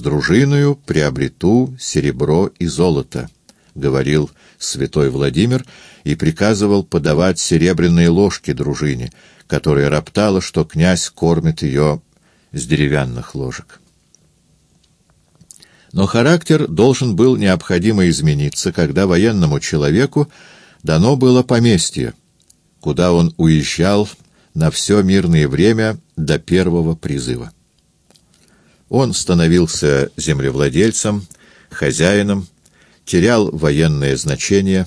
с дружиною приобрету серебро и золото, — говорил святой Владимир и приказывал подавать серебряные ложки дружине, которая роптала, что князь кормит ее с деревянных ложек. Но характер должен был необходимо измениться, когда военному человеку дано было поместье, куда он уезжал на все мирное время до первого призыва. Он становился землевладельцем, хозяином, терял военное значение,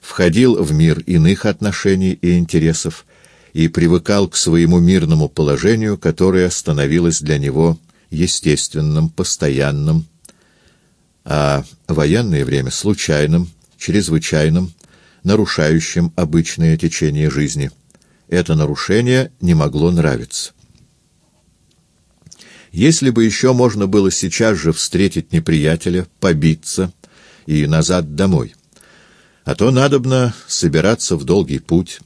входил в мир иных отношений и интересов и привыкал к своему мирному положению, которое становилось для него естественным, постоянным, а военное время случайным, чрезвычайным, нарушающим обычное течение жизни. Это нарушение не могло нравиться. Если бы еще можно было сейчас же встретить неприятеля, побиться и назад домой, а то надобно собираться в долгий путь,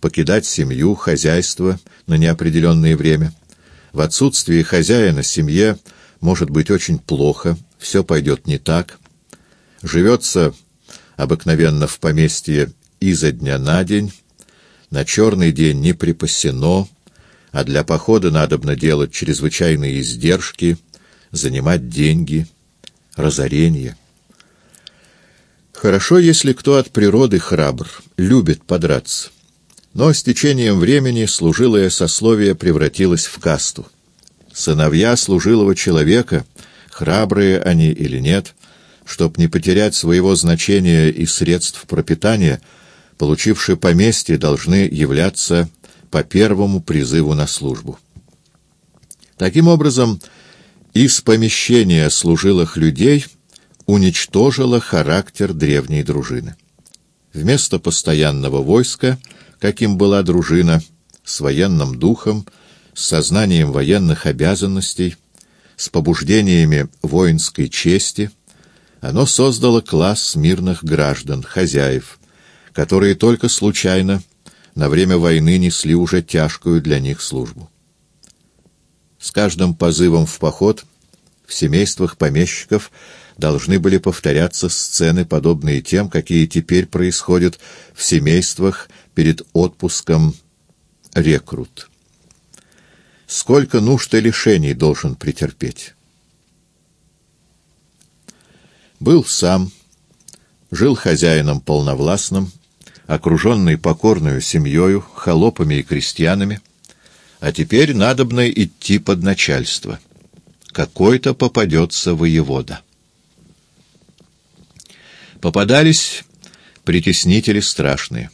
покидать семью, хозяйство на неопределенное время. В отсутствие хозяина семье может быть очень плохо, все пойдет не так. Живется обыкновенно в поместье изо дня на день, на черный день не припасено, а для похода надобно делать чрезвычайные издержки, занимать деньги, разорение. Хорошо, если кто от природы храбр, любит подраться. Но с течением времени служилое сословие превратилось в касту. Сыновья служилого человека, храбрые они или нет, чтоб не потерять своего значения и средств пропитания, получившие поместье, должны являться по первому призыву на службу. Таким образом, из помещения служилых людей уничтожило характер древней дружины. Вместо постоянного войска, каким была дружина, с военным духом, с сознанием военных обязанностей, с побуждениями воинской чести, оно создало класс мирных граждан, хозяев, которые только случайно на время войны несли уже тяжкую для них службу. С каждым позывом в поход в семействах помещиков должны были повторяться сцены, подобные тем, какие теперь происходят в семействах перед отпуском рекрут. Сколько нужд и лишений должен претерпеть? Был сам, жил хозяином полновластным, окруженный покорную семьей, холопами и крестьянами, а теперь надобно идти под начальство. Какой-то попадется воевода. Попадались притеснители страшные.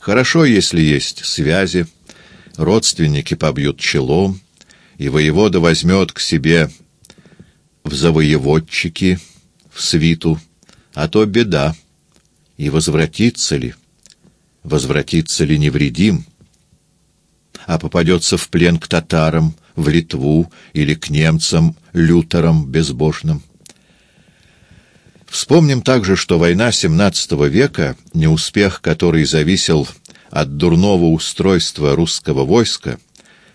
Хорошо, если есть связи, родственники побьют челом, и воевода возьмет к себе в завоеводчики, в свиту, а то беда. И возвратится ли? Возвратится ли невредим? А попадется в плен к татарам, в Литву или к немцам, лютерам безбожным? Вспомним также, что война XVII века, неуспех который зависел от дурного устройства русского войска,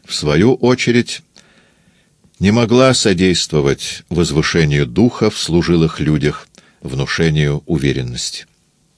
в свою очередь не могла содействовать возвышению духа в служилых людях, внушению уверенности.